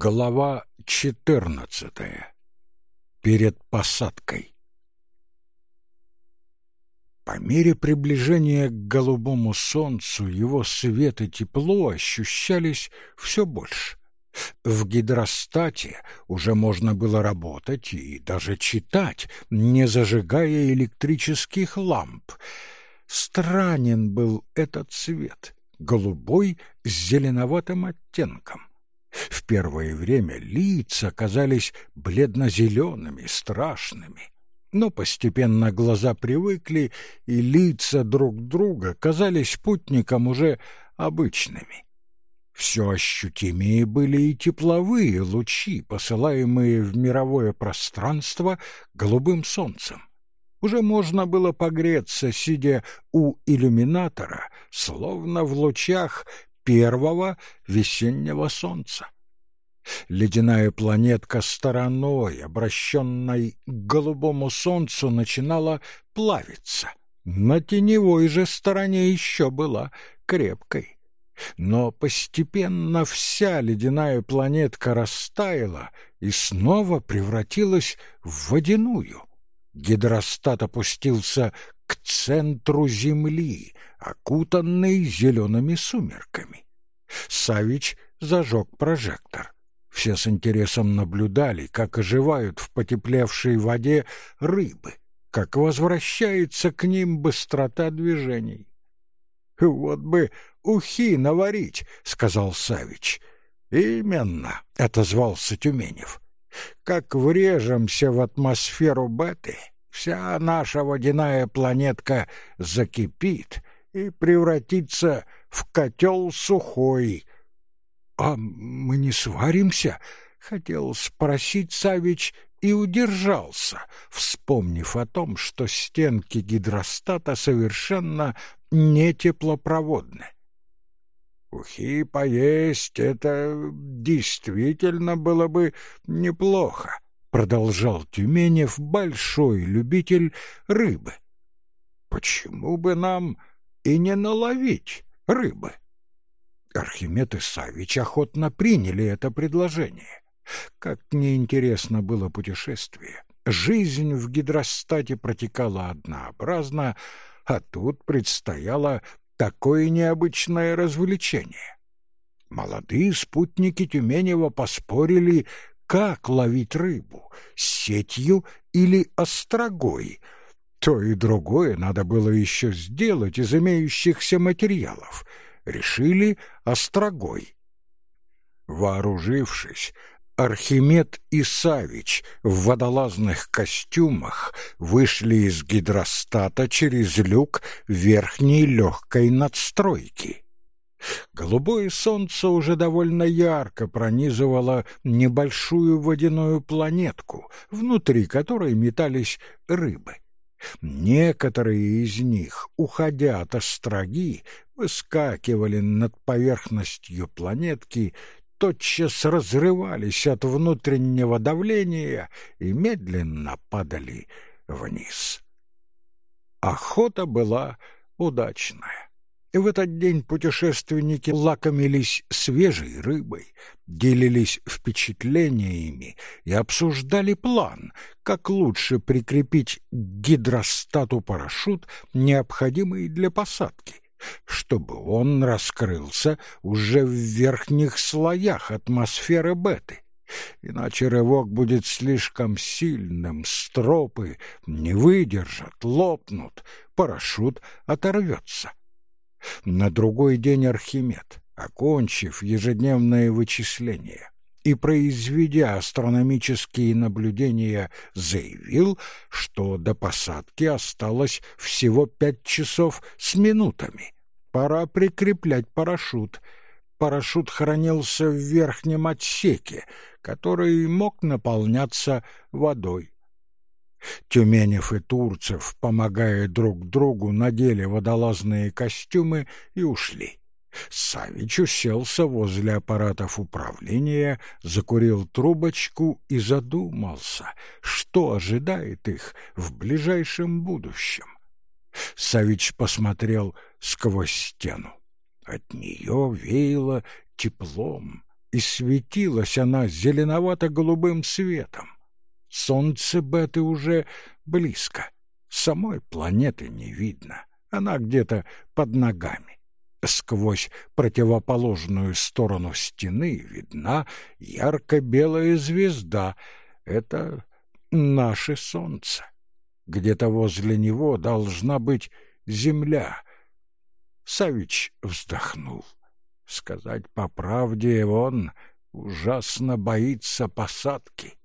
Глава четырнадцатая. Перед посадкой. По мере приближения к голубому солнцу его свет и тепло ощущались все больше. В гидростате уже можно было работать и даже читать, не зажигая электрических ламп. Странен был этот цвет, голубой с зеленоватым оттенком. В первое время лица казались бледно-зелеными, страшными. Но постепенно глаза привыкли, и лица друг друга казались путникам уже обычными. Все ощутимее были и тепловые лучи, посылаемые в мировое пространство голубым солнцем. Уже можно было погреться, сидя у иллюминатора, словно в лучах первого весеннего солнца. Ледяная планетка стороной, обращенной к голубому солнцу, начинала плавиться. На теневой же стороне еще была крепкой. Но постепенно вся ледяная планетка растаяла и снова превратилась в водяную. Гидростат опустился к центру Земли, окутанный зелеными сумерками. Савич зажег прожектор. Все с интересом наблюдали, как оживают в потеплевшей воде рыбы, как возвращается к ним быстрота движений. «Вот бы ухи наварить», — сказал Савич. «Именно», — отозвался Тюменев. «Как врежемся в атмосферу беты, вся наша водяная планетка закипит и превратится в котел сухой». «А мы не сваримся?» — хотел спросить Савич и удержался, вспомнив о том, что стенки гидростата совершенно не теплопроводны. Ухи поесть — это действительно было бы неплохо, — продолжал Тюменев, большой любитель рыбы. Почему бы нам и не наловить рыбы? Архимед и Савич охотно приняли это предложение. Как неинтересно было путешествие. Жизнь в гидростате протекала однообразно, а тут предстояло такое необычное развлечение. Молодые спутники Тюменева поспорили, как ловить рыбу — сетью или острогой. То и другое надо было еще сделать из имеющихся материалов. Решили острогой. Вооружившись, Архимед и Савич в водолазных костюмах вышли из гидростата через люк верхней легкой надстройки. Голубое солнце уже довольно ярко пронизывало небольшую водяную планетку, внутри которой метались рыбы. Некоторые из них, уходя от остроги, выскакивали над поверхностью планетки тотчас разрывались от внутреннего давления и медленно падали вниз. Охота была удачная. В этот день путешественники лакомились свежей рыбой, делились впечатлениями и обсуждали план, как лучше прикрепить гидростату парашют, необходимый для посадки чтобы он раскрылся уже в верхних слоях атмосферы беты. Иначе рывок будет слишком сильным, стропы не выдержат, лопнут, парашют оторвется. На другой день Архимед, окончив ежедневное вычисление, и, произведя астрономические наблюдения, заявил, что до посадки осталось всего пять часов с минутами. Пора прикреплять парашют. Парашют хранился в верхнем отсеке, который мог наполняться водой. Тюменев и Турцев, помогая друг другу, надели водолазные костюмы и ушли. Савич уселся возле аппаратов управления, закурил трубочку и задумался, что ожидает их в ближайшем будущем. Савич посмотрел сквозь стену. От нее веяло теплом, и светилась она зеленовато-голубым светом. Солнце Беты уже близко, самой планеты не видно, она где-то под ногами. Сквозь противоположную сторону стены видна ярко-белая звезда. Это наше солнце. Где-то возле него должна быть земля. Савич вздохнул. Сказать по правде, он ужасно боится посадки.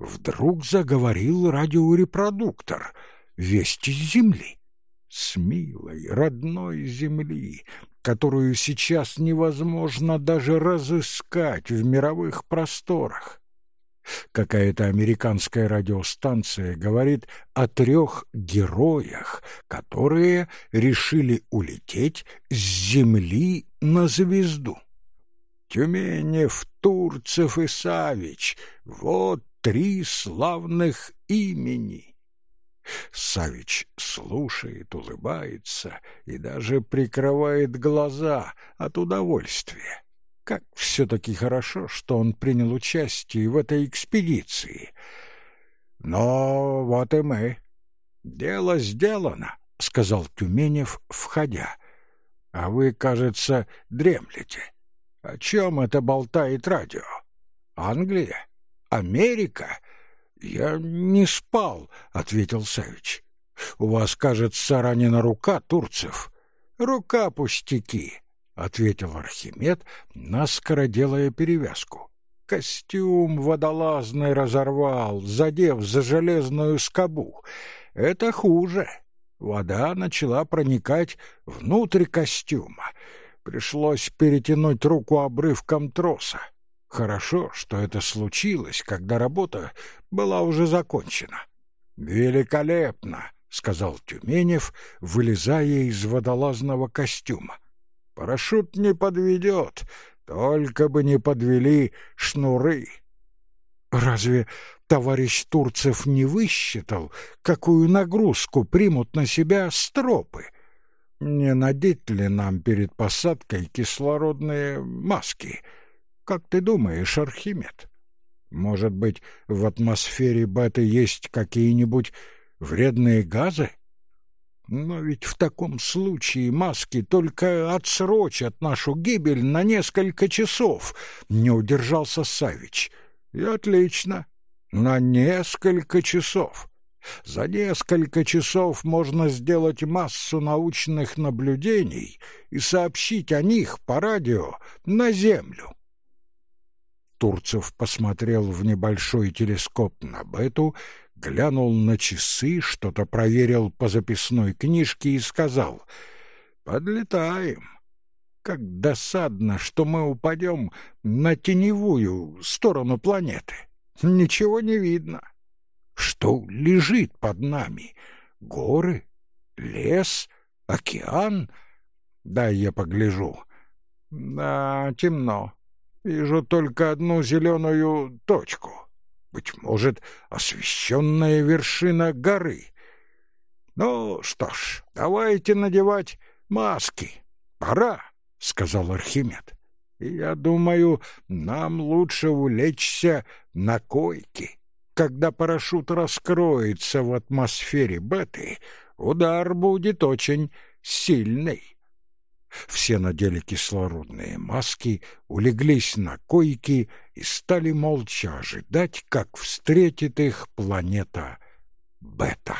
Вдруг заговорил радиорепродуктор. Вести с земли. С милой, родной земли, которую сейчас невозможно даже разыскать в мировых просторах. Какая-то американская радиостанция говорит о трех героях, которые решили улететь с Земли на звезду. Тюменев, Турцев и Савич — вот три славных имени. Савич слушает, улыбается и даже прикрывает глаза от удовольствия. Как все-таки хорошо, что он принял участие в этой экспедиции. Но вот и мы. Дело сделано, — сказал Тюменев, входя. А вы, кажется, дремлете. О чем это болтает радио? Англия? Америка? Я не спал, — ответил Савич. У вас, кажется, ранена рука, Турцев. Рука пустяки. — ответил Архимед, наскоро делая перевязку. Костюм водолазный разорвал, задев за железную скобу. Это хуже. Вода начала проникать внутрь костюма. Пришлось перетянуть руку обрывком троса. Хорошо, что это случилось, когда работа была уже закончена. «Великолепно!» — сказал Тюменев, вылезая из водолазного костюма. Парашют не подведет, только бы не подвели шнуры. Разве товарищ Турцев не высчитал, какую нагрузку примут на себя стропы? Не надеть ли нам перед посадкой кислородные маски? Как ты думаешь, Архимед? Может быть, в атмосфере беты есть какие-нибудь вредные газы? Но ведь в таком случае маски только отсрочат нашу гибель на несколько часов, не удержался Савич. И отлично. На несколько часов. За несколько часов можно сделать массу научных наблюдений и сообщить о них по радио на Землю. Турцев посмотрел в небольшой телескоп на Бету глянул на часы, что-то проверил по записной книжке и сказал «Подлетаем». Как досадно, что мы упадем на теневую сторону планеты. Ничего не видно. Что лежит под нами? Горы? Лес? Океан? Дай я погляжу. Да, темно. Вижу только одну зеленую точку. Быть может, освещенная вершина горы. Ну что ж, давайте надевать маски. Пора, — сказал Архимед. Я думаю, нам лучше улечься на койке. Когда парашют раскроется в атмосфере беты, удар будет очень сильный. Все надели кислородные маски, улеглись на койки и стали молча ожидать, как встретит их планета Бет.